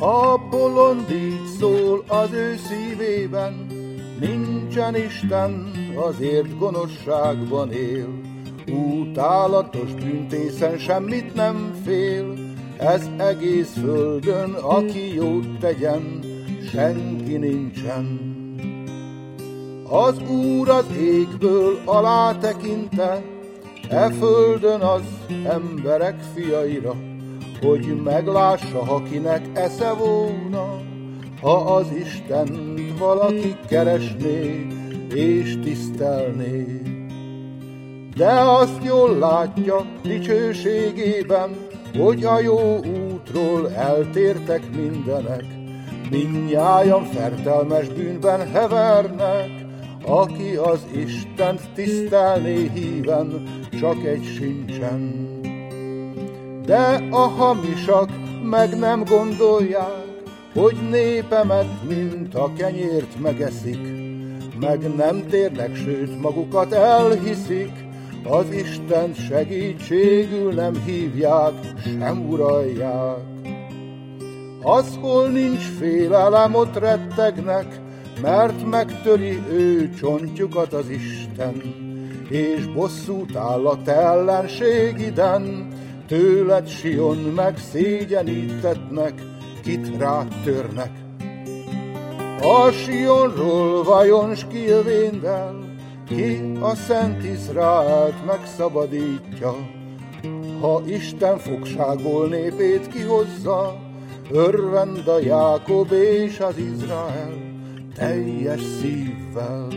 A bolond így szól az ő szívében, nincsen Isten, azért gonoszságban él. Utálatos bűntészen semmit nem fél, ez egész földön, aki jót tegyen, senki nincsen. Az Úr az égből alá tekinte, e földön az emberek fiaira, hogy meglássa, akinek esze volna, ha az Isten valaki keresné és tisztelné. De azt jól látja dicsőségében, hogy a jó útról eltértek mindenek, Mindnyájan fertelmes bűnben hevernek, aki az Istent tisztelné híven, csak egy sincsen. De a hamisak meg nem gondolják, hogy népemet, mint a kenyért megeszik, meg nem térnek, sőt magukat elhiszik, az Isten segítségül nem hívják, sem uralják. Az, hol nincs félelem, ott rettegnek, mert megtöri ő csontjukat az Isten, és bosszút áll a te ellenségiden, tőled Sion meg szégyenítetnek, kit rád törnek. A Sionról vajon skilvéndel, ki a Szent Izraelt megszabadítja, ha Isten fogságból népét kihozza, örvend a Jákob és az Izrael teljes szívvel.